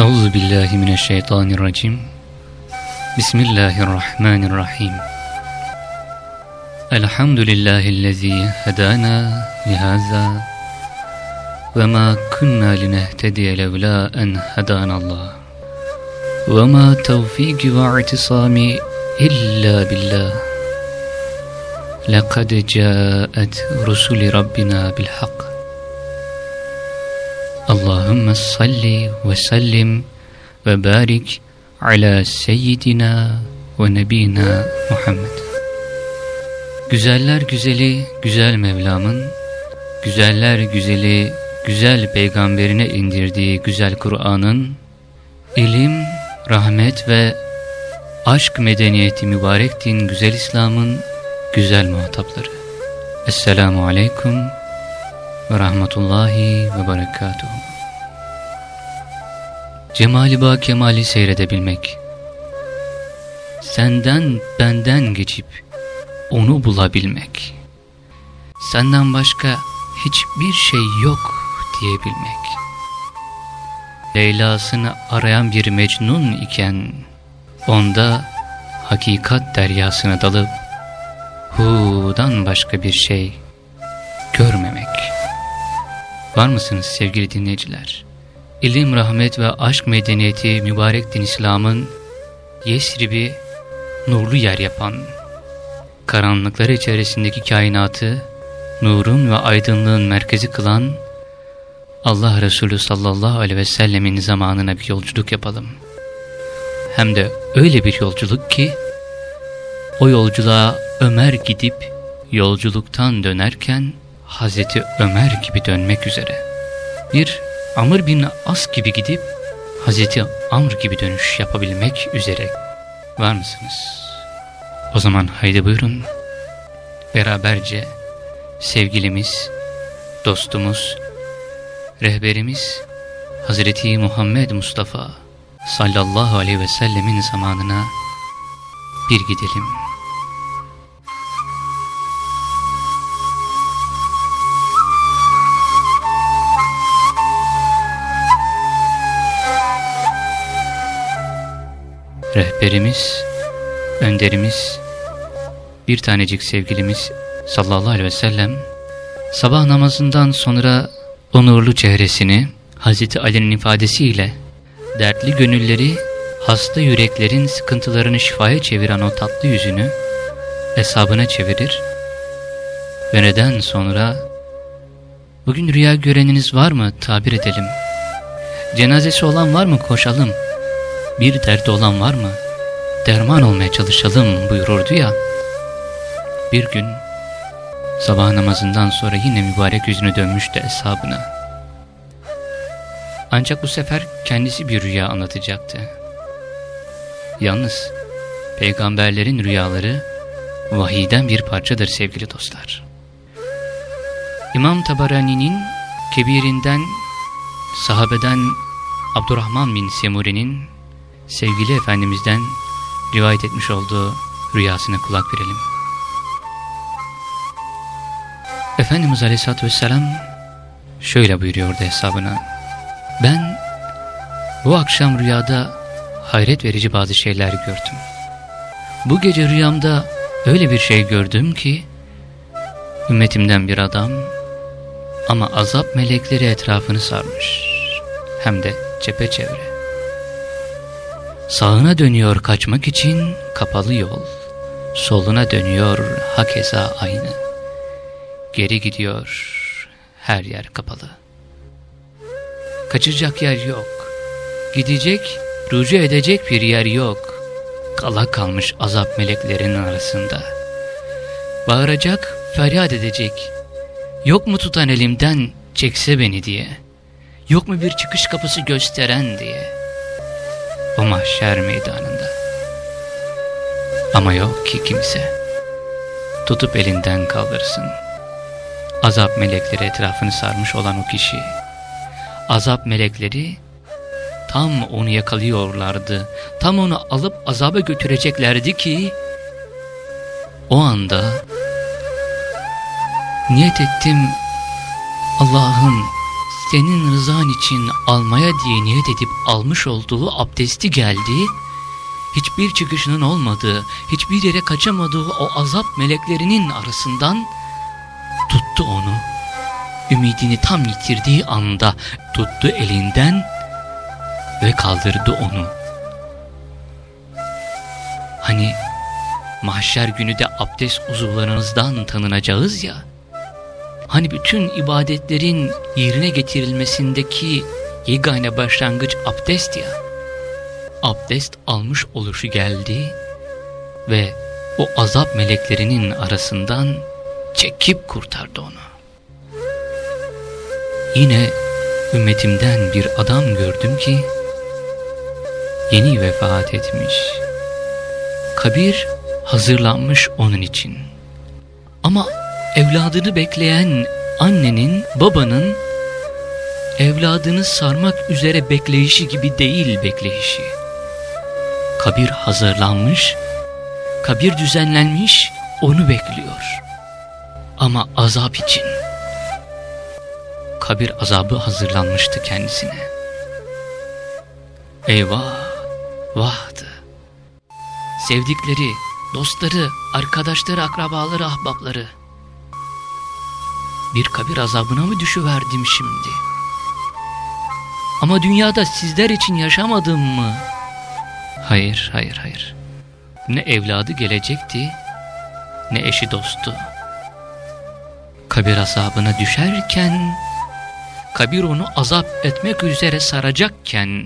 أعوذ بالله من الشيطان الرجيم. بسم الله الرحمن الرحيم. الحمد لله الذي هدانا لهذا وما كنا لنهتدي لولا أن هدانا الله. وما توفيقي واعتصامي إلا بالله. لقد جاءت رسل ربنا بالحق. Allahümme salli ve sellim ve barik ala seyyidina ve nebina Muhammed. Güzeller güzeli güzel Mevlam'ın, güzeller güzeli güzel peygamberine indirdiği güzel Kur'an'ın, ilim, rahmet ve aşk medeniyeti mübarek din güzel İslam'ın güzel muhatapları. Esselamu Aleyküm ve Rahmetullahi ve Berekatuhu. Cemali ba kemali seyredebilmek, senden benden geçip onu bulabilmek, senden başka hiçbir şey yok diyebilmek, Leyla'sını arayan bir Mecnun iken, onda hakikat deryasına dalıp, Hu'dan başka bir şey görmemek. Var mısınız sevgili dinleyiciler? İlim, rahmet ve aşk medeniyeti mübarek din İslam'ın Yesrib'i nurlu yer yapan, karanlıklar içerisindeki kainatı nurun ve aydınlığın merkezi kılan Allah Resulü sallallahu aleyhi ve sellemin zamanına bir yolculuk yapalım. Hem de öyle bir yolculuk ki o yolculuğa Ömer gidip yolculuktan dönerken Hazreti Ömer gibi dönmek üzere. Bir Amr bin As gibi gidip Hazreti Amr gibi dönüş yapabilmek üzere. Var mısınız? O zaman haydi buyurun. Beraberce sevgilimiz, dostumuz, rehberimiz Hazreti Muhammed Mustafa sallallahu aleyhi ve sellemin zamanına bir gidelim. Rehberimiz, önderimiz, bir tanecik sevgilimiz sallallahu aleyhi ve sellem sabah namazından sonra onurlu çehresini Hazreti Ali'nin ifadesiyle dertli gönülleri hasta yüreklerin sıkıntılarını şifaya çeviren o tatlı yüzünü hesabına çevirir ve neden sonra bugün rüya göreniniz var mı? Tabir edelim. Cenazesi olan var mı? Koşalım bir derdi olan var mı derman olmaya çalışalım buyururdu ya bir gün sabah namazından sonra yine mübarek yüzünü dönmüştü hesabına ancak bu sefer kendisi bir rüya anlatacaktı. Yalnız peygamberlerin rüyaları vahiyden bir parçadır sevgili dostlar. İmam Tabarani'nin kebirinden sahabeden Abdurrahman bin Semuri'nin sevgili Efendimiz'den rivayet etmiş olduğu rüyasına kulak verelim. Efendimiz Aleyhisselatü Vesselam şöyle buyuruyordu hesabına. Ben bu akşam rüyada hayret verici bazı şeyler gördüm. Bu gece rüyamda öyle bir şey gördüm ki ümmetimden bir adam ama azap melekleri etrafını sarmış. Hem de çepeçevre. Sağına dönüyor kaçmak için kapalı yol. Soluna dönüyor hakeza aynı. Geri gidiyor her yer kapalı. Kaçacak yer yok. Gidecek, rücu edecek bir yer yok. Kala kalmış azap meleklerinin arasında. Bağıracak, feryat edecek. Yok mu tutan elimden çekse beni diye. Yok mu bir çıkış kapısı gösteren diye. O mahşer meydanında. Ama yok ki kimse. Tutup elinden kaldırsın. Azap melekleri etrafını sarmış olan o kişi azap melekleri tam onu yakalıyorlardı. Tam onu alıp azaba götüreceklerdi ki o anda niyet ettim Allah'ım senin rızan için almaya diye niyet edip almış olduğu abdesti geldi, hiçbir çıkışının olmadığı, hiçbir yere kaçamadığı o azap meleklerinin arasından tuttu onu. Ümidini tam yitirdiği anda tuttu elinden ve kaldırdı onu. Hani mahşer günü de abdest uzuvlarınızdan tanınacağız ya, Hani bütün ibadetlerin yerine getirilmesindeki yegane başlangıç abdest ya. Abdest almış oluşu geldi ve o azap meleklerinin arasından çekip kurtardı onu. Yine ümmetimden bir adam gördüm ki yeni vefat etmiş. Kabir hazırlanmış onun için. Ama evladını bekleyen annenin, babanın evladını sarmak üzere bekleyişi gibi değil bekleyişi. Kabir hazırlanmış, kabir düzenlenmiş, onu bekliyor. Ama azap için. Kabir azabı hazırlanmıştı kendisine. Eyvah, vahdı. Sevdikleri, dostları, arkadaşları, akrabaları, ahbapları bir kabir azabına mı düşüverdim şimdi? Ama dünyada sizler için yaşamadım mı? Hayır, hayır, hayır. Ne evladı gelecekti, ne eşi dostu. Kabir azabına düşerken, kabir onu azap etmek üzere saracakken,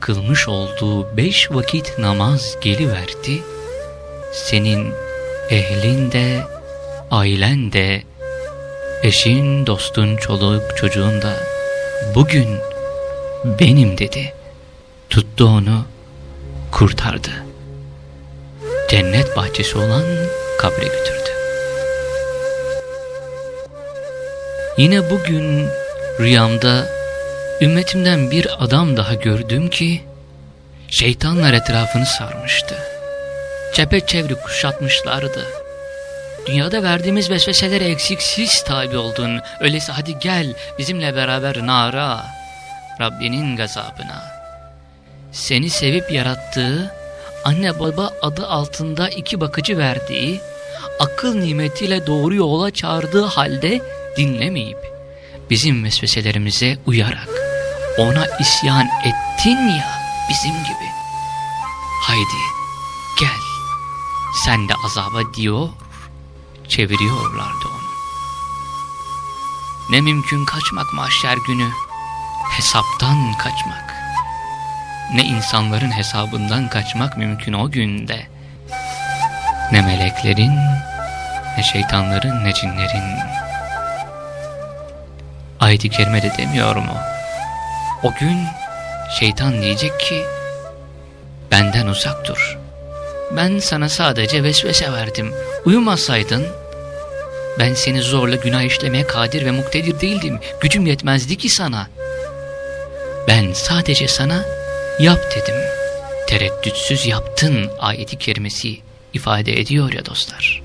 kılmış olduğu beş vakit namaz geliverdi, senin ehlin de, ailen de, Eşin, dostun, çoluk, çocuğun da bugün benim dedi. Tuttu onu, kurtardı. Cennet bahçesi olan kabre götürdü. Yine bugün rüyamda ümmetimden bir adam daha gördüm ki şeytanlar etrafını sarmıştı. Çepeçevre kuşatmışlardı Dünyada verdiğimiz vesveselere eksiksiz tabi oldun. Öyleyse hadi gel bizimle beraber nara, Rabbinin gazabına. Seni sevip yarattığı, anne baba adı altında iki bakıcı verdiği, akıl nimetiyle doğru yola çağırdığı halde dinlemeyip, bizim vesveselerimize uyarak, ona isyan ettin ya bizim gibi. Haydi gel, sen de azaba diyor çeviriyorlardı onu. Ne mümkün kaçmak mahşer günü, hesaptan kaçmak. Ne insanların hesabından kaçmak mümkün o günde. Ne meleklerin, ne şeytanların, ne cinlerin. Ayet-i Kerime de demiyor mu? O gün şeytan diyecek ki, benden uzak dur. Ben sana sadece vesvese verdim. Uyumasaydın ben seni zorla günah işlemeye kadir ve muktedir değildim. Gücüm yetmezdi ki sana. Ben sadece sana yap dedim. Tereddütsüz yaptın ayeti kerimesi ifade ediyor ya dostlar.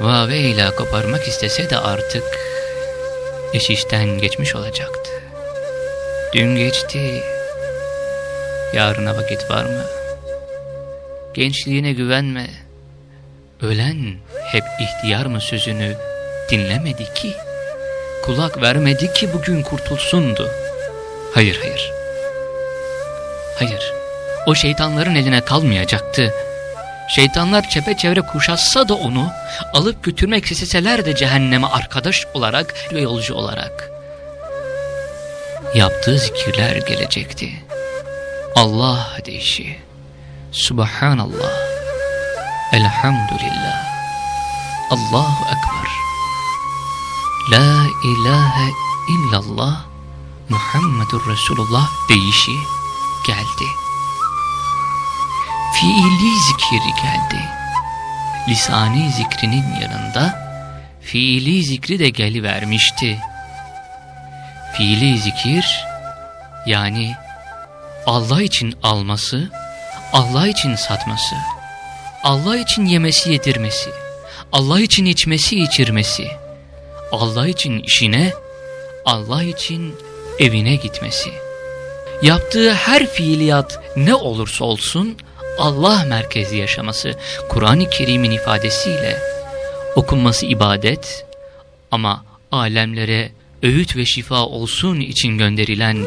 Vaveyla koparmak istese de artık iş işten geçmiş olacaktı. Dün geçti. Yarına vakit var mı? Gençliğine güvenme. Ölen hep ihtiyar mı sözünü dinlemedi ki. Kulak vermedi ki bugün kurtulsundu. Hayır hayır. Hayır. O şeytanların eline kalmayacaktı. Şeytanlar çepeçevre kuşatsa da onu alıp götürmek isteseler de cehenneme arkadaş olarak ve yolcu olarak. Yaptığı zikirler gelecekti. Allah deyişi. Subhanallah. Elhamdülillah. Allahu Ekber. La ilahe illallah Muhammedur Resulullah deyişi geldi. Fiili zikir geldi. Lisani zikrinin yanında fiili zikri de gelivermişti. Fiili zikir yani Allah için alması Allah için satması, Allah için yemesi yedirmesi, Allah için içmesi içirmesi, Allah için işine, Allah için evine gitmesi. Yaptığı her fiiliyat ne olursa olsun Allah merkezi yaşaması. Kur'an-ı Kerim'in ifadesiyle okunması ibadet ama alemlere öğüt ve şifa olsun için gönderilen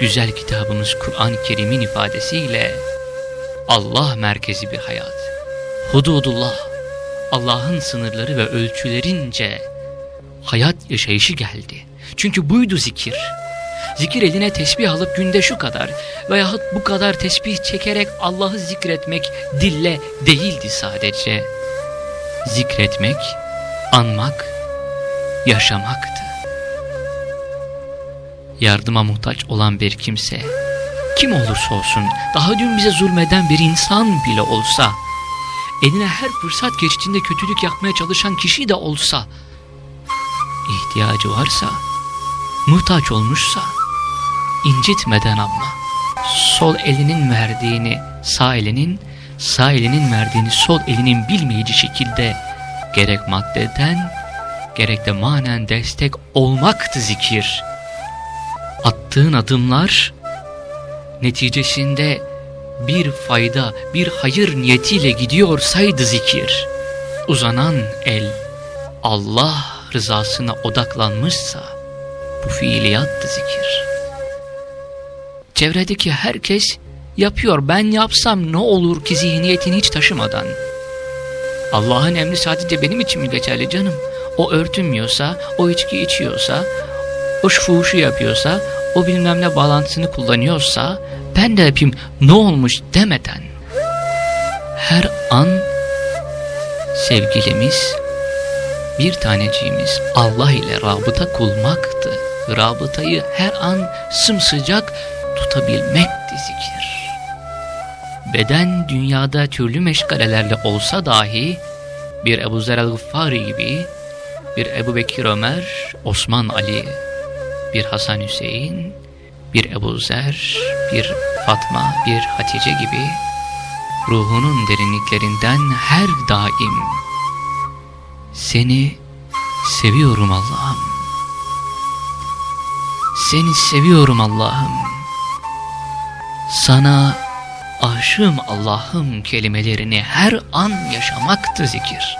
güzel kitabımız Kur'an-ı Kerim'in ifadesiyle Allah merkezi bir hayat. Hududullah, Allah'ın sınırları ve ölçülerince hayat yaşayışı geldi. Çünkü buydu zikir. Zikir eline tesbih alıp günde şu kadar veyahut bu kadar tesbih çekerek Allah'ı zikretmek dille değildi sadece. Zikretmek, anmak, yaşamaktı. Yardıma muhtaç olan bir kimse, kim olursa olsun, daha dün bize zulmeden bir insan bile olsa, eline her fırsat geçtiğinde kötülük yapmaya çalışan kişi de olsa, ihtiyacı varsa, muhtaç olmuşsa, incitmeden ama, sol elinin verdiğini sağ elinin, sağ elinin verdiğini sol elinin bilmeyeceği şekilde gerek maddeden, gerek de manen destek olmaktı zikir. Attığın adımlar, neticesinde bir fayda, bir hayır niyetiyle gidiyorsaydı zikir, uzanan el, Allah rızasına odaklanmışsa, bu fiiliyattı zikir. Çevredeki herkes yapıyor, ben yapsam ne olur ki zihniyetini hiç taşımadan. Allah'ın emri sadece benim için mi geçerli canım? O örtünmüyorsa, o içki içiyorsa, o fuhuşu yapıyorsa, o bilmem ne bağlantısını kullanıyorsa, ben de yapayım ne olmuş demeden. Her an sevgilimiz, bir taneciğimiz Allah ile rabıta kulmaktı. Rabıtayı her an sımsıcak tutabilmekti zikir. Beden dünyada türlü meşgalelerle olsa dahi bir Ebu Zer el-Gıffari gibi, bir Ebu Bekir Ömer, Osman Ali, bir Hasan Hüseyin, bir Ebu Zer, bir Fatma, bir Hatice gibi ruhunun derinliklerinden her daim seni seviyorum Allah'ım. Seni seviyorum Allah'ım. Sana aşığım Allah'ım kelimelerini her an yaşamaktı zikir.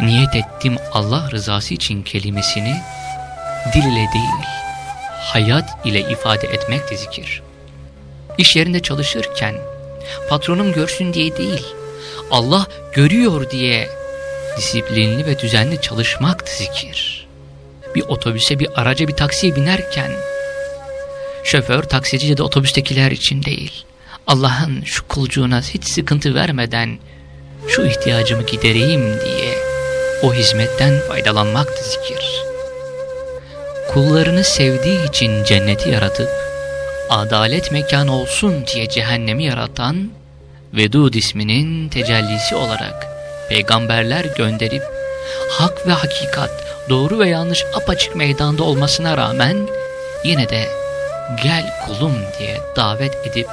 Niyet ettim Allah rızası için kelimesini dil ile değil, hayat ile ifade etmekti zikir. İş yerinde çalışırken patronum görsün diye değil, Allah görüyor diye disiplinli ve düzenli çalışmaktı zikir. Bir otobüse, bir araca, bir taksiye binerken şoför, taksici ya da otobüstekiler için değil, Allah'ın şu kulcuğuna hiç sıkıntı vermeden şu ihtiyacımı gidereyim diye o hizmetten faydalanmaktı zikir. Kullarını sevdiği için cenneti yaratıp adalet mekanı olsun diye cehennemi yaratan Vedud isminin tecellisi olarak peygamberler gönderip hak ve hakikat, doğru ve yanlış apaçık meydanda olmasına rağmen yine de gel kulum diye davet edip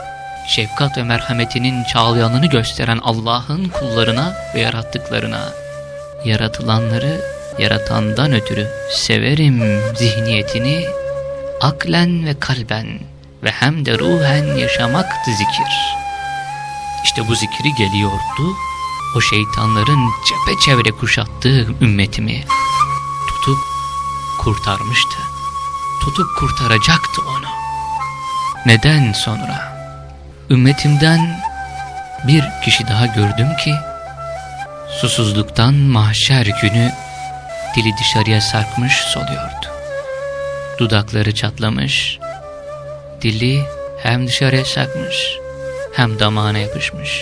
şefkat ve merhametinin çağlayanını gösteren Allah'ın kullarına ve yarattıklarına yaratılanları yaratandan ötürü severim zihniyetini aklen ve kalben ve hem de ruhen yaşamaktı zikir. İşte bu zikri geliyordu, o şeytanların çepeçevre kuşattığı ümmetimi tutup kurtarmıştı. Tutup kurtaracaktı onu. Neden sonra? Ümmetimden bir kişi daha gördüm ki, susuzluktan mahşer günü dili dışarıya sarkmış soluyordu. Dudakları çatlamış, dili hem dışarıya sarkmış hem damağına yapışmış.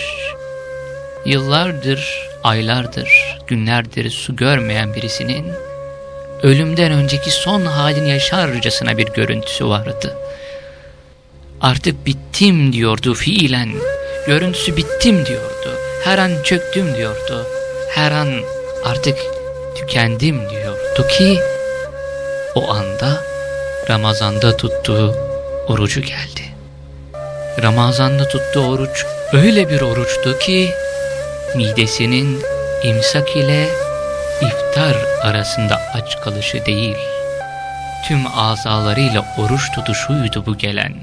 Yıllardır, aylardır, günlerdir su görmeyen birisinin ölümden önceki son halini yaşarcasına bir görüntüsü vardı. Artık bittim diyordu fiilen, görüntüsü bittim diyordu, her an çöktüm diyordu, her an artık tükendim diyordu ki o anda Ramazan'da tuttuğu orucu geldi. Ramazan'da tuttuğu oruç öyle bir oruçtu ki midesinin imsak ile iftar arasında aç kalışı değil tüm azalarıyla oruç tutuşuydu bu gelen.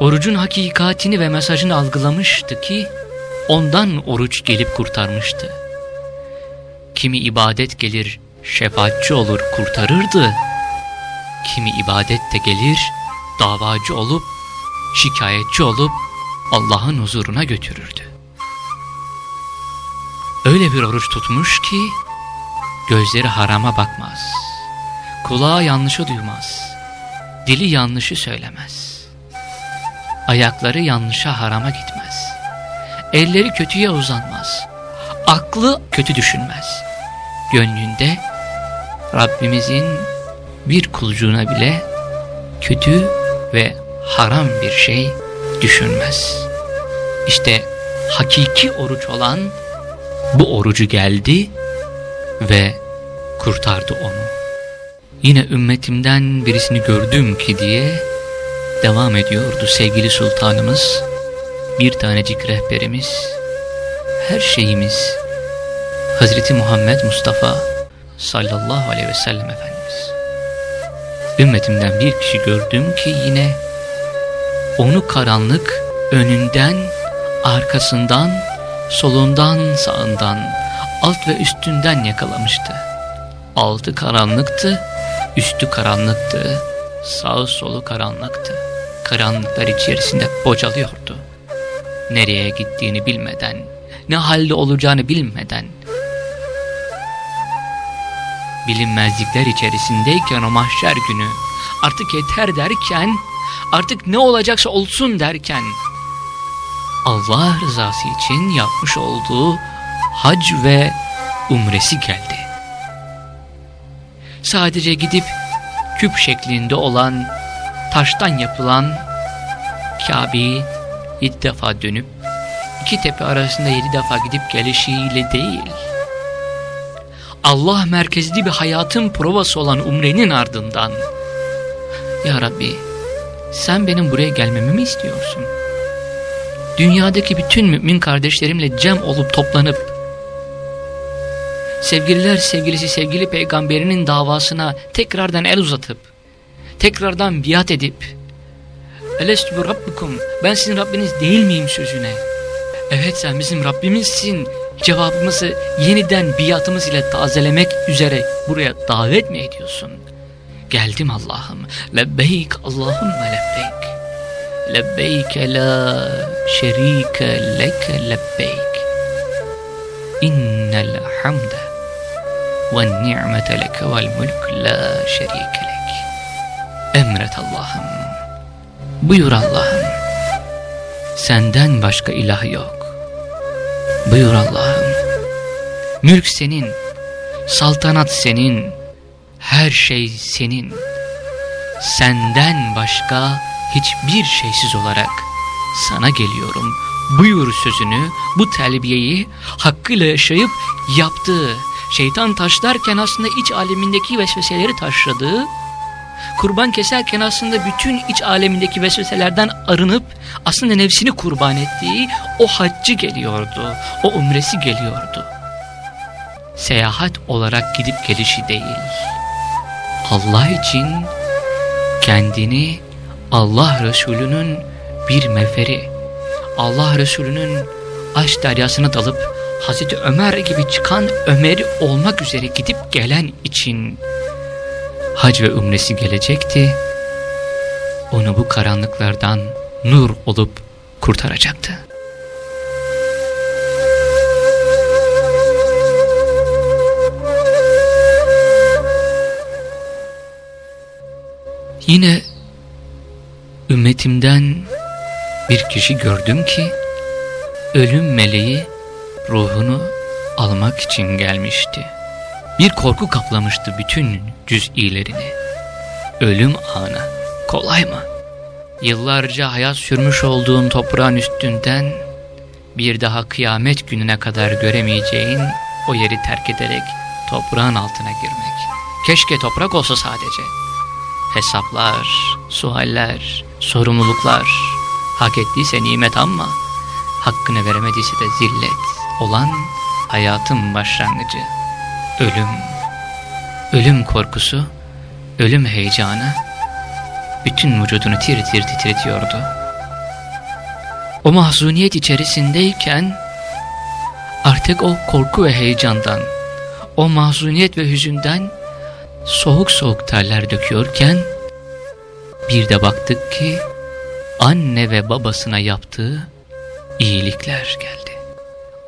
Orucun hakikatini ve mesajını algılamıştı ki ondan oruç gelip kurtarmıştı. Kimi ibadet gelir şefaatçi olur kurtarırdı. Kimi ibadet de gelir davacı olup şikayetçi olup Allah'ın huzuruna götürürdü. Öyle bir oruç tutmuş ki gözleri harama bakmaz. Kulağı yanlışı duymaz. Dili yanlışı söylemez. Ayakları yanlışa harama gitmez. Elleri kötüye uzanmaz. Aklı kötü düşünmez. Gönlünde Rabbimizin bir kulcuğuna bile kötü ve haram bir şey düşünmez. İşte hakiki oruç olan bu orucu geldi ve kurtardı onu. Yine ümmetimden birisini gördüm ki diye devam ediyordu sevgili sultanımız. Bir tanecik rehberimiz, her şeyimiz Hazreti Muhammed Mustafa sallallahu aleyhi ve sellem Efendimiz. Ümmetimden bir kişi gördüm ki yine onu karanlık önünden, arkasından, solundan, sağından, alt ve üstünden yakalamıştı. Altı karanlıktı, üstü karanlıktı, sağı solu karanlıktı. Karanlıklar içerisinde bocalıyordu. Nereye gittiğini bilmeden, ne halde olacağını bilmeden, bilinmezlikler içerisindeyken o mahşer günü artık yeter derken artık ne olacaksa olsun derken Allah rızası için yapmış olduğu hac ve umresi geldi. Sadece gidip küp şeklinde olan taştan yapılan Kabe'yi yedi defa dönüp iki tepe arasında yedi defa gidip gelişiyle değil. Allah merkezli bir hayatın provası olan umrenin ardından Ya Rabbi sen benim buraya gelmemi mi istiyorsun? Dünyadaki bütün mümin kardeşlerimle cem olup toplanıp sevgililer sevgilisi sevgili peygamberinin davasına tekrardan el uzatıp tekrardan biat edip Elestü Rabbikum ben sizin Rabbiniz değil miyim sözüne evet sen bizim Rabbimizsin cevabımızı yeniden biatımız ile tazelemek üzere buraya davet mi ediyorsun? Geldim Allah'ım. Lebbeyk Allahümme lebbeyk. Lebbeyke la şerike leke lebbeyk. İnnel hamde ve ni'mete leke vel mulk la şerike lek. Emret Allah'ım. Buyur Allah'ım. Senden başka ilah yok. Buyur Allah'ım. Mülk senin, saltanat senin, her şey senin. Senden başka hiçbir şeysiz olarak sana geliyorum. Buyur sözünü, bu telbiyeyi hakkıyla yaşayıp yaptığı, şeytan taşlarken aslında iç alemindeki vesveseleri taşladığı, kurban keserken aslında bütün iç alemindeki vesveselerden arınıp aslında nefsini kurban ettiği o haccı geliyordu, o umresi geliyordu. Seyahat olarak gidip gelişi değil. Allah için kendini Allah Resulü'nün bir meferi, Allah Resulü'nün aşk deryasına dalıp Hazreti Ömer gibi çıkan Ömer'i olmak üzere gidip gelen için hac ve umresi gelecekti. Onu bu karanlıklardan nur olup kurtaracaktı. Yine ümmetimden bir kişi gördüm ki ölüm meleği ruhunu almak için gelmişti. Bir korku kaplamıştı bütün cüz'ilerini. Ölüm anı kolay mı? Yıllarca hayat sürmüş olduğun toprağın üstünden bir daha kıyamet gününe kadar göremeyeceğin o yeri terk ederek toprağın altına girmek. Keşke toprak olsa sadece. Hesaplar, sualler, sorumluluklar, hak ettiyse nimet ama hakkını veremediyse de zillet olan hayatın başlangıcı ölüm, ölüm korkusu ölüm heyecanı bütün vücudunu tir tir titretiyordu. O mahzuniyet içerisindeyken artık o korku ve heyecandan, o mahzuniyet ve hüzünden soğuk soğuk terler döküyorken bir de baktık ki anne ve babasına yaptığı iyilikler geldi.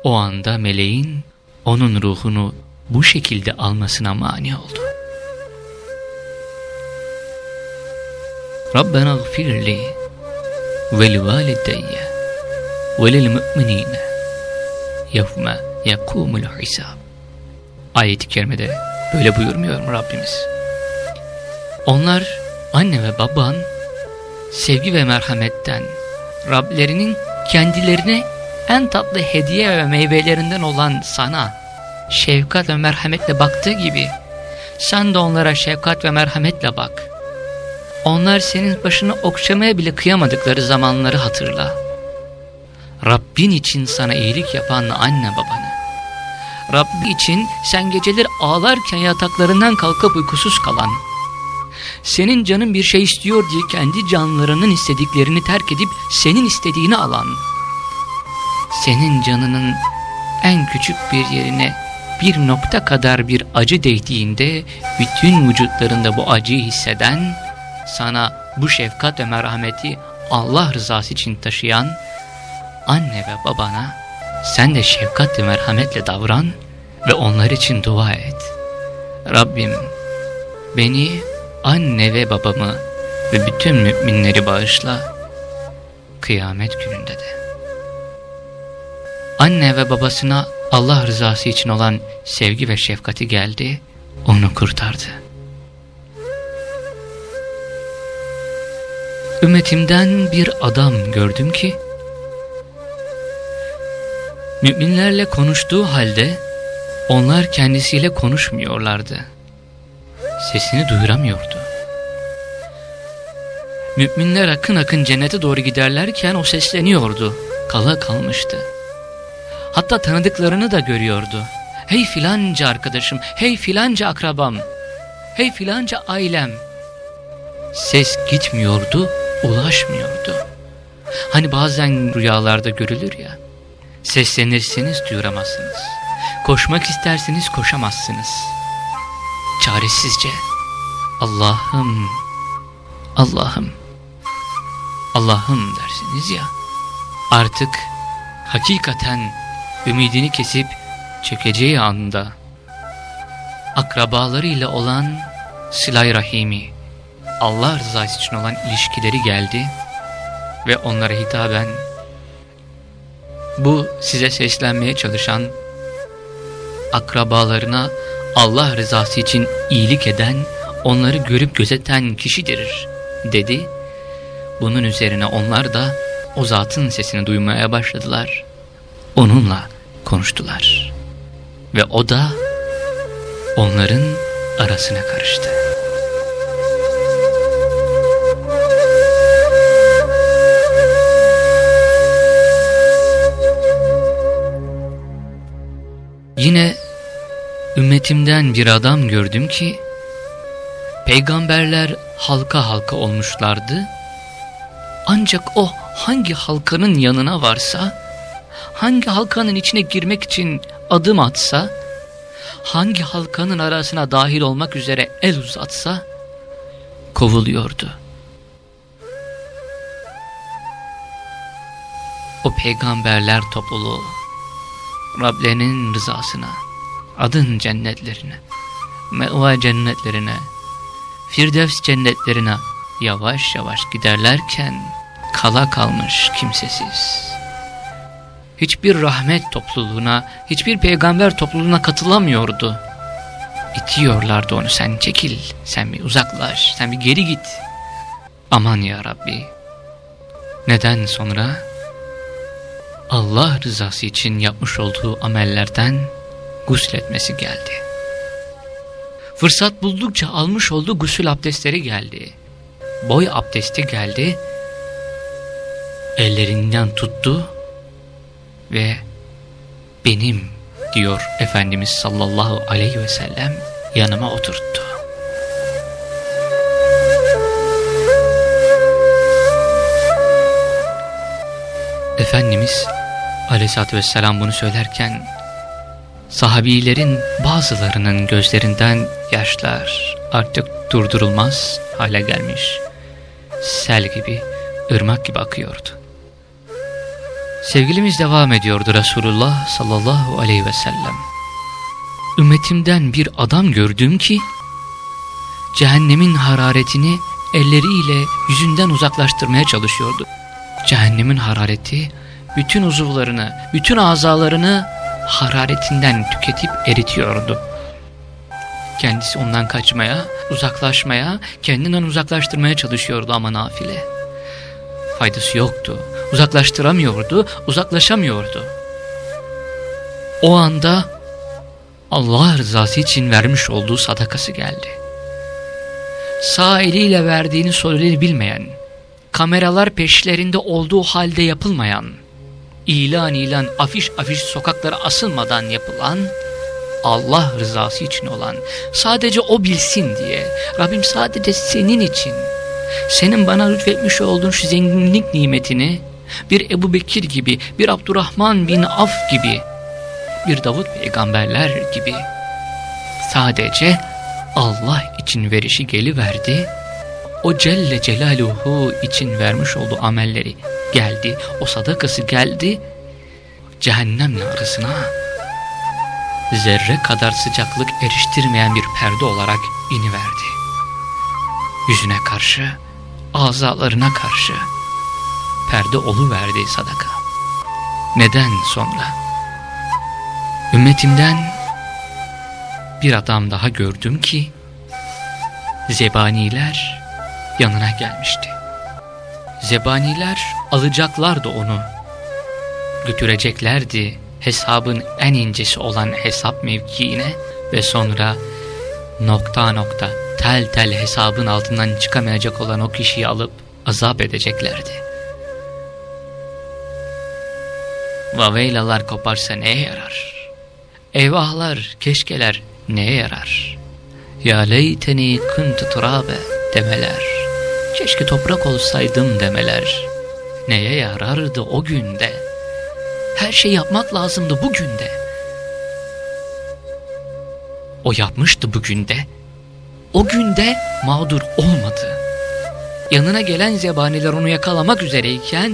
O anda meleğin onun ruhunu bu şekilde almasına mani oldu. Rabbena gfirli ve li valideyye ve lil mü'minine yevme yakumul hisab. Ayet-i kerimede böyle buyurmuyor mu Rabbimiz? Onlar anne ve baban sevgi ve merhametten Rablerinin kendilerine en tatlı hediye ve meyvelerinden olan sana şefkat ve merhametle baktığı gibi sen de onlara şefkat ve merhametle bak. Onlar senin başını okşamaya bile kıyamadıkları zamanları hatırla. Rabbin için sana iyilik yapan anne babanı. Rabbi için sen geceler ağlarken yataklarından kalkıp uykusuz kalan, senin canın bir şey istiyor diye kendi canlarının istediklerini terk edip senin istediğini alan, senin canının en küçük bir yerine bir nokta kadar bir acı değdiğinde bütün vücutlarında bu acıyı hisseden, sana bu şefkat ve merhameti Allah rızası için taşıyan anne ve babana sen de şefkat ve merhametle davran ve onlar için dua et. Rabbim beni, anne ve babamı ve bütün müminleri bağışla kıyamet gününde de. Anne ve babasına Allah rızası için olan sevgi ve şefkati geldi, onu kurtardı. Ümmetimden bir adam gördüm ki, müminlerle konuştuğu halde onlar kendisiyle konuşmuyorlardı. Sesini duyuramıyordu. Müminler akın akın cennete doğru giderlerken o sesleniyordu. Kala kalmıştı. Hatta tanıdıklarını da görüyordu. Hey filanca arkadaşım, hey filanca akrabam, hey filanca ailem. Ses gitmiyordu, ulaşmıyordu. Hani bazen rüyalarda görülür ya, seslenirseniz duyuramazsınız. Koşmak isterseniz koşamazsınız. Çaresizce, Allah'ım, Allah'ım, Allah'ım dersiniz ya, artık hakikaten ümidini kesip çökeceği anda akrabalarıyla olan silay rahimi Allah rızası için olan ilişkileri geldi ve onlara hitaben bu size seslenmeye çalışan akrabalarına Allah rızası için iyilik eden, onları görüp gözeten kişidir dedi. Bunun üzerine onlar da o zatın sesini duymaya başladılar onunla konuştular. Ve o da onların arasına karıştı. Yine ümmetimden bir adam gördüm ki peygamberler halka halka olmuşlardı. Ancak o hangi halkanın yanına varsa hangi halkanın içine girmek için adım atsa, hangi halkanın arasına dahil olmak üzere el uzatsa, kovuluyordu. O peygamberler topluluğu, Rablerinin rızasına, adın cennetlerine, meva cennetlerine, firdevs cennetlerine yavaş yavaş giderlerken kala kalmış kimsesiz hiçbir rahmet topluluğuna, hiçbir peygamber topluluğuna katılamıyordu. İtiyorlardı onu sen çekil, sen bir uzaklaş, sen bir geri git. Aman ya Rabbi. Neden sonra? Allah rızası için yapmış olduğu amellerden gusletmesi geldi. Fırsat buldukça almış olduğu gusül abdestleri geldi. Boy abdesti geldi. Ellerinden tuttu ve benim diyor Efendimiz sallallahu aleyhi ve sellem yanıma oturttu. Efendimiz aleyhissalatü vesselam bunu söylerken sahabilerin bazılarının gözlerinden yaşlar artık durdurulmaz hale gelmiş. Sel gibi, ırmak gibi akıyordu. Sevgilimiz devam ediyordu Resulullah sallallahu aleyhi ve sellem. Ümmetimden bir adam gördüm ki, cehennemin hararetini elleriyle yüzünden uzaklaştırmaya çalışıyordu. Cehennemin harareti bütün uzuvlarını, bütün azalarını hararetinden tüketip eritiyordu. Kendisi ondan kaçmaya, uzaklaşmaya, kendinden uzaklaştırmaya çalışıyordu ama nafile. Faydası yoktu. Uzaklaştıramıyordu, uzaklaşamıyordu. O anda Allah rızası için vermiş olduğu sadakası geldi. Sağ eliyle verdiğini sol bilmeyen, kameralar peşlerinde olduğu halde yapılmayan, ilan ilan afiş afiş sokaklara asılmadan yapılan, Allah rızası için olan, sadece o bilsin diye, Rabbim sadece senin için, senin bana lütfetmiş olduğun şu zenginlik nimetini, bir Ebu Bekir gibi, bir Abdurrahman bin Af gibi, bir Davut peygamberler gibi, sadece Allah için verişi geliverdi, o Celle Celaluhu için vermiş olduğu amelleri geldi, o sadakası geldi, cehennem arasına zerre kadar sıcaklık eriştirmeyen bir perde olarak iniverdi. Yüzüne karşı, azalarına karşı perde oluverdi sadaka. Neden sonra? Ümmetimden bir adam daha gördüm ki zebaniler yanına gelmişti. Zebaniler alacaklardı onu. Götüreceklerdi hesabın en incesi olan hesap mevkiine ve sonra nokta nokta tel tel hesabın altından çıkamayacak olan o kişiyi alıp azap edeceklerdi. Vaveylalar koparsa neye yarar? Eyvahlar, keşkeler neye yarar? Ya leyteni kuntu turabe demeler. Keşke toprak olsaydım demeler. Neye yarardı o günde? Her şey yapmak lazımdı bugün de. O yapmıştı bugün de. O günde mağdur olmadı. Yanına gelen zebaniler onu yakalamak üzereyken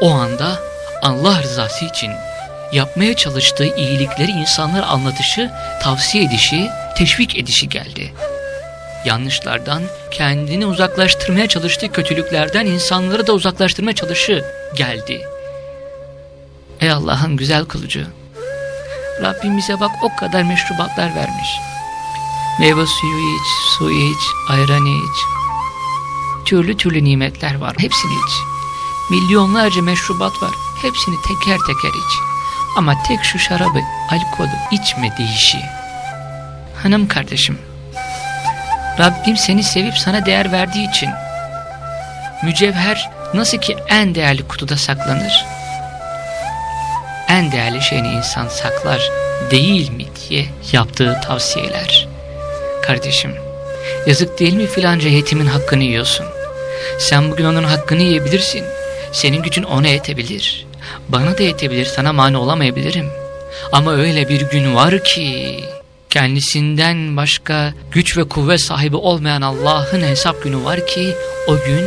o anda Allah rızası için yapmaya çalıştığı iyilikleri insanlara anlatışı, tavsiye edişi, teşvik edişi geldi. Yanlışlardan kendini uzaklaştırmaya çalıştığı kötülüklerden insanları da uzaklaştırmaya çalışı geldi. Ey Allah'ın güzel kılıcı! Rabbim bize bak o kadar meşrubatlar vermiş. Meyve suyu iç, su iç, ayran iç. Türlü türlü nimetler var. Hepsini iç. Milyonlarca meşrubat var. Hepsini teker teker iç. Ama tek şu şarabı, alkolü içme deyişi. Hanım kardeşim, Rabbim seni sevip sana değer verdiği için mücevher nasıl ki en değerli kutuda saklanır? En değerli şeyini insan saklar değil mi diye yaptığı tavsiyeler. Kardeşim, yazık değil mi filanca yetimin hakkını yiyorsun? Sen bugün onun hakkını yiyebilirsin. Senin gücün ona yetebilir. Bana da yetebilir, sana mani olamayabilirim. Ama öyle bir gün var ki kendisinden başka güç ve kuvvet sahibi olmayan Allah'ın hesap günü var ki o gün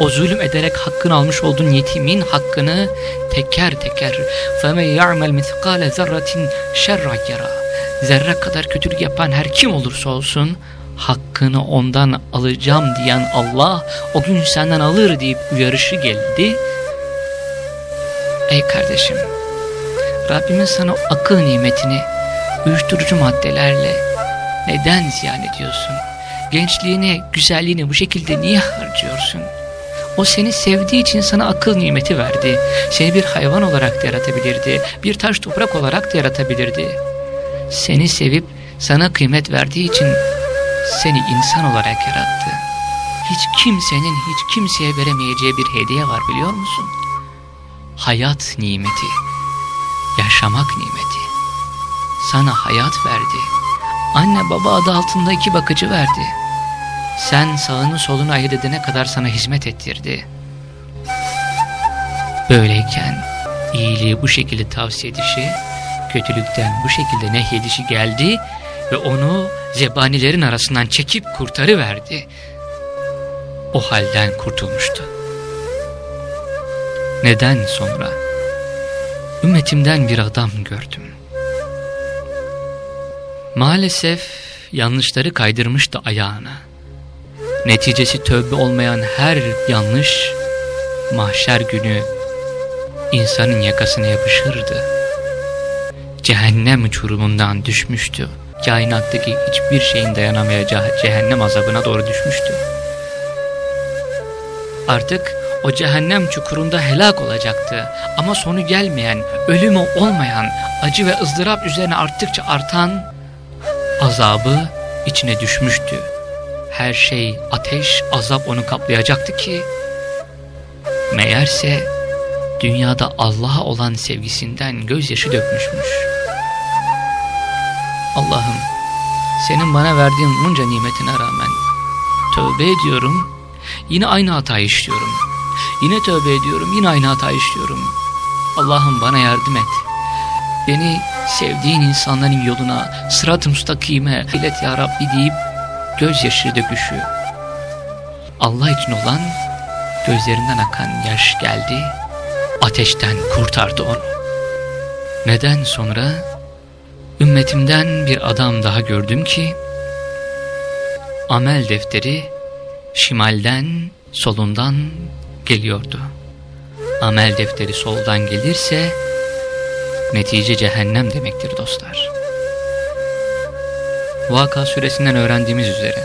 o zulüm ederek hakkını almış olduğun yetimin hakkını teker teker فَمَنْ يَعْمَلْ مِثْقَالَ ذَرَّةٍ شَرًّا يَرَى Zerre kadar kötülük yapan her kim olursa olsun hakkını ondan alacağım diyen Allah o gün senden alır deyip uyarışı geldi. Ey kardeşim Rabbimin sana akıl nimetini uyuşturucu maddelerle neden ziyan ediyorsun? Gençliğini, güzelliğini bu şekilde niye harcıyorsun? O seni sevdiği için sana akıl nimeti verdi. Seni bir hayvan olarak da yaratabilirdi. Bir taş toprak olarak da yaratabilirdi. Seni sevip sana kıymet verdiği için seni insan olarak yarattı. Hiç kimsenin hiç kimseye veremeyeceği bir hediye var biliyor musun? Hayat nimeti. Yaşamak nimeti. Sana hayat verdi. Anne baba adı altında iki bakıcı verdi. Sen sağını solunu ayırt edene kadar sana hizmet ettirdi. Böyleyken iyiliği bu şekilde tavsiye edişi, kötülükten bu şekilde nehyedişi geldi ve onu zebanilerin arasından çekip kurtarıverdi. O halden kurtulmuştu. Neden sonra? Ümmetimden bir adam gördüm. Maalesef yanlışları kaydırmıştı ayağına. Neticesi tövbe olmayan her yanlış mahşer günü insanın yakasına yapışırdı. Cehennem uçurumundan düşmüştü. Kainattaki hiçbir şeyin dayanamayacağı cehennem azabına doğru düşmüştü. Artık o cehennem çukurunda helak olacaktı. Ama sonu gelmeyen, ölümü olmayan, acı ve ızdırap üzerine arttıkça artan azabı içine düşmüştü. Her şey ateş, azap onu kaplayacaktı ki meğerse dünyada Allah'a olan sevgisinden gözyaşı dökmüşmüş. Allah'ım senin bana verdiğin bunca nimetine rağmen tövbe ediyorum, yine aynı hatayı işliyorum. Yine tövbe ediyorum, yine aynı hatayı işliyorum. Allah'ım bana yardım et. Beni sevdiğin insanların yoluna, sırat-ı müstakime ilet ya Rabbi deyip gözyaşı döküşü. Allah için olan gözlerinden akan yaş geldi, ateşten kurtardı onu. Neden sonra ümmetimden bir adam daha gördüm ki, amel defteri şimalden, solundan geliyordu. Amel defteri soldan gelirse, netice cehennem demektir dostlar. Vaka suresinden öğrendiğimiz üzere.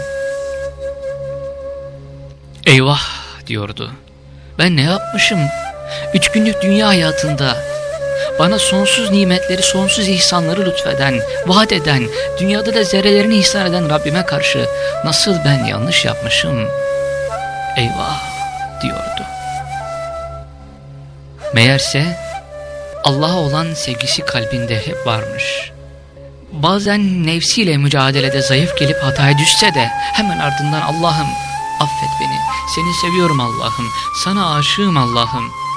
Eyvah diyordu. Ben ne yapmışım? Üç günlük dünya hayatında bana sonsuz nimetleri, sonsuz ihsanları lütfeden, vaat eden, dünyada da zerrelerini ihsan eden Rabbime karşı nasıl ben yanlış yapmışım? Eyvah diyordu. Meğerse Allah'a olan sevgisi kalbinde hep varmış. Bazen nefsiyle mücadelede zayıf gelip hataya düşse de hemen ardından Allah'ım affet beni, seni seviyorum Allah'ım, sana aşığım Allah'ım.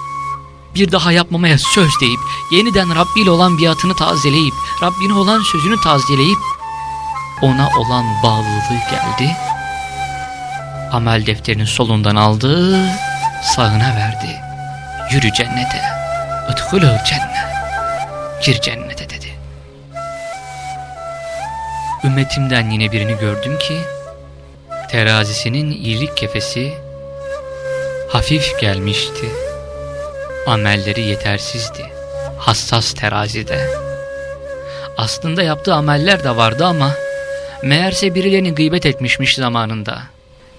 Bir daha yapmamaya söz deyip, yeniden Rabbi ile olan biatını tazeleyip, Rabbine olan sözünü tazeleyip, ona olan bağlılığı geldi. Amel defterinin solundan aldı, sağına verdi. Yürü cennete, ıdhulul cennet, gir cennete dedi. Ümmetimden yine birini gördüm ki, terazisinin iyilik kefesi hafif gelmişti. Amelleri yetersizdi. Hassas terazide. Aslında yaptığı ameller de vardı ama meğerse birilerini gıybet etmişmiş zamanında.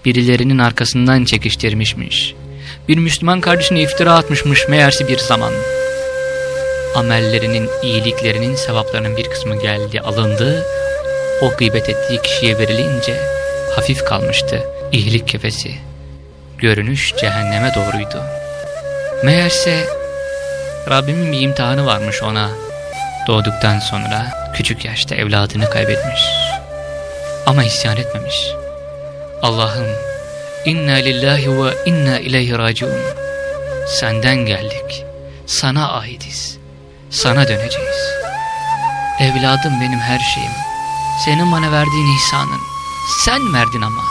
Birilerinin arkasından çekiştirmişmiş. Bir Müslüman kardeşine iftira atmışmış meğerse bir zaman. Amellerinin, iyiliklerinin, sevaplarının bir kısmı geldi, alındı. O gıybet ettiği kişiye verilince hafif kalmıştı iyilik kefesi. Görünüş cehenneme doğruydu. Meğerse Rabbimin bir imtihanı varmış ona. Doğduktan sonra küçük yaşta evladını kaybetmiş. Ama isyan etmemiş. Allah'ım inna lillahi ve inna ileyhi raciun. Senden geldik. Sana aitiz. Sana döneceğiz. Evladım benim her şeyim. Senin bana verdiğin ihsanın. Sen verdin ama.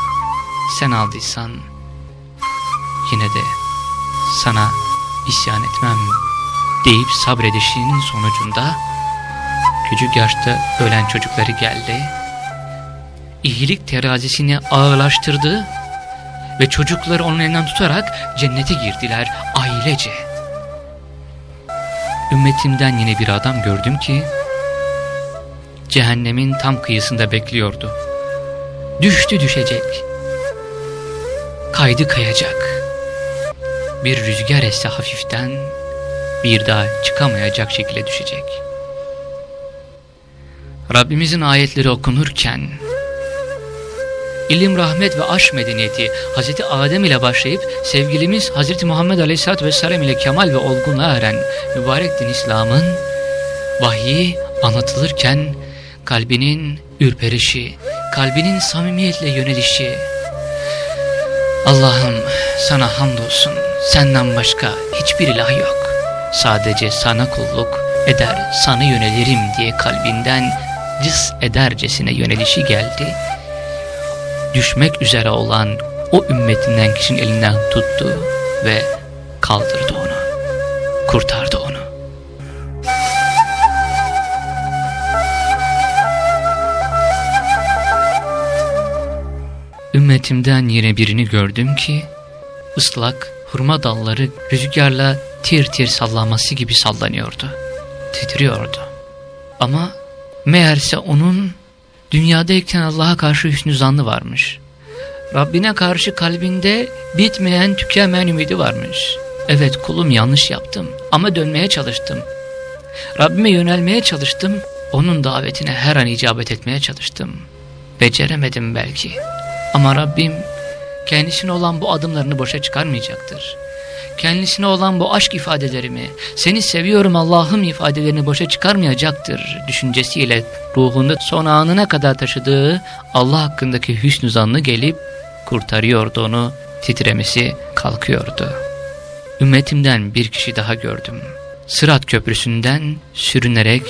Sen aldıysan yine de sana isyan etmem deyip sabredişinin sonucunda küçük yaşta ölen çocukları geldi. İyilik terazisini ağırlaştırdı ve çocukları onun elinden tutarak cennete girdiler ailece. Ümmetimden yine bir adam gördüm ki cehennemin tam kıyısında bekliyordu. Düştü düşecek. Kaydı kayacak. Bir rüzgar esse hafiften bir daha çıkamayacak şekilde düşecek. Rabbimizin ayetleri okunurken ilim, rahmet ve aşk medeniyeti Hz. Adem ile başlayıp sevgilimiz Hz. Muhammed Aleyhisselatü Vesselam ile kemal ve olgunluğa eren mübarek din İslam'ın vahyi anlatılırken kalbinin ürperişi, kalbinin samimiyetle yönelişi. Allah'ım sana hamdolsun senden başka hiçbir ilah yok. sadece sana kulluk eder, sana yönelirim diye kalbinden cız edercesine yönelişi geldi. Düşmek üzere olan o ümmetinden kişinin elinden tuttu ve kaldırdı onu, kurtardı onu. Ümmetimden yine birini gördüm ki, ıslak hurma dalları rüzgarla tir tir sallanması gibi sallanıyordu, titriyordu. Ama meğerse onun dünyadayken Allah'a karşı hüsnü zannı varmış. Rabbine karşı kalbinde bitmeyen tükenmeyen ümidi varmış. Evet kulum yanlış yaptım ama dönmeye çalıştım. Rabbime yönelmeye çalıştım, onun davetine her an icabet etmeye çalıştım. Beceremedim belki. Ama Rabbim kendisine olan bu adımlarını boşa çıkarmayacaktır. Kendisine olan bu aşk ifadelerimi, seni seviyorum Allah'ım ifadelerini boşa çıkarmayacaktır düşüncesiyle ruhunda son anına kadar taşıdığı Allah hakkındaki hüsnü zannı gelip kurtarıyordu onu, titremesi kalkıyordu. Ümmetimden bir kişi daha gördüm. Sırat köprüsünden sürünerek,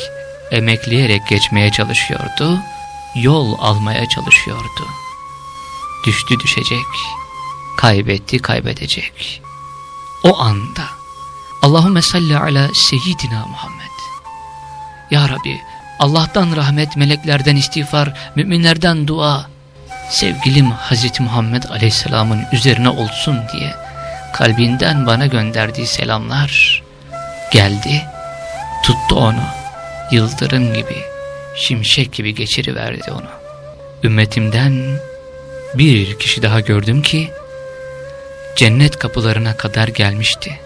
emekleyerek geçmeye çalışıyordu, yol almaya çalışıyordu. Düştü düşecek, kaybetti kaybedecek. O anda Allahümme salli ala seyyidina Muhammed. Ya Rabbi Allah'tan rahmet, meleklerden istiğfar, müminlerden dua, sevgilim Hazreti Muhammed Aleyhisselam'ın üzerine olsun diye kalbinden bana gönderdiği selamlar geldi, tuttu onu, yıldırım gibi, şimşek gibi geçiriverdi onu. Ümmetimden bir kişi daha gördüm ki, cennet kapılarına kadar gelmişti.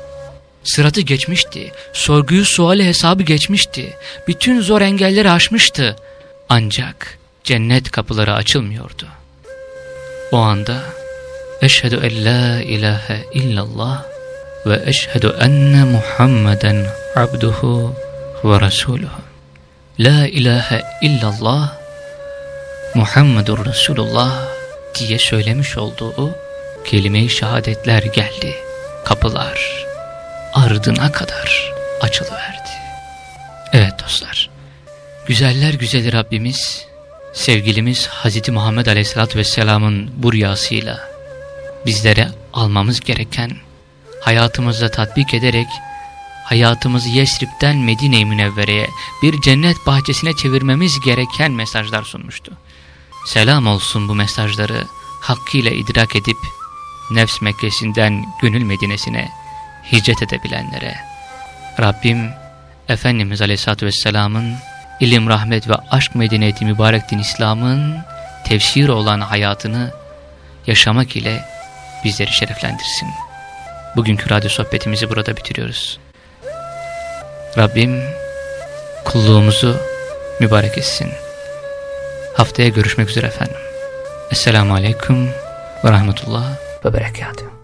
Sıratı geçmişti, sorguyu suali hesabı geçmişti, bütün zor engelleri aşmıştı. Ancak cennet kapıları açılmıyordu. O anda Eşhedü en la ilahe illallah ve eşhedü enne Muhammeden abduhu ve resuluhu. La ilahe illallah Muhammedur Resulullah diye söylemiş olduğu kelime-i şehadetler geldi. Kapılar ardına kadar açılıverdi. Evet dostlar, güzeller güzeli Rabbimiz, sevgilimiz Hz. Muhammed Aleyhisselatü Vesselam'ın bu rüyasıyla bizlere almamız gereken, hayatımızda tatbik ederek, hayatımızı Yesrib'den Medine-i Münevvere'ye bir cennet bahçesine çevirmemiz gereken mesajlar sunmuştu. Selam olsun bu mesajları hakkıyla idrak edip, nefs Mekkesi'nden gönül Medine'sine hicret edebilenlere. Rabbim, Efendimiz Aleyhisselatü Vesselam'ın ilim, rahmet ve aşk medeniyeti mübarek din İslam'ın tefsiri olan hayatını yaşamak ile bizleri şereflendirsin. Bugünkü radyo sohbetimizi burada bitiriyoruz. Rabbim kulluğumuzu mübarek etsin. Haftaya görüşmek üzere efendim. Esselamu Aleyküm ve Rahmetullah ve Berekatuhu.